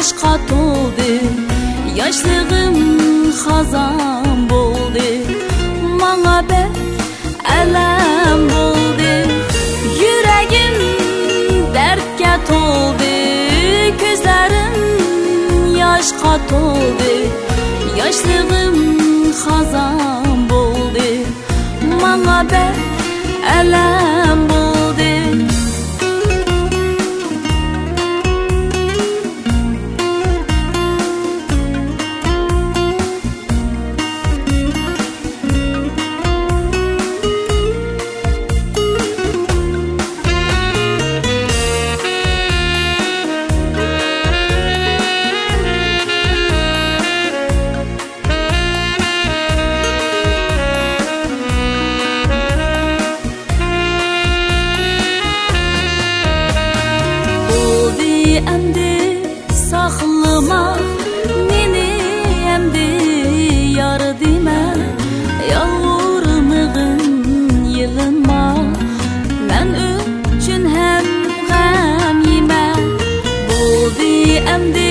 Yoshqa to'ldi yoshlig'im xazon bo'ldi manga bek alam bo'ldi yuragim dardga to'ldi ko'zlarim yoshqa to'ldi yoshlig'im xazon bo'ldi manga bek alam bo'ldi endi saqlama meni endi yar dema yolg'urmig'in yilima men uchun ham g'am yema bo'ldi endi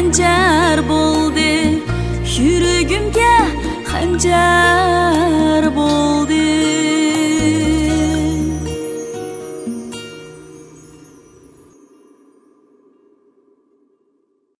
қанжар болды жүрегімге қанжар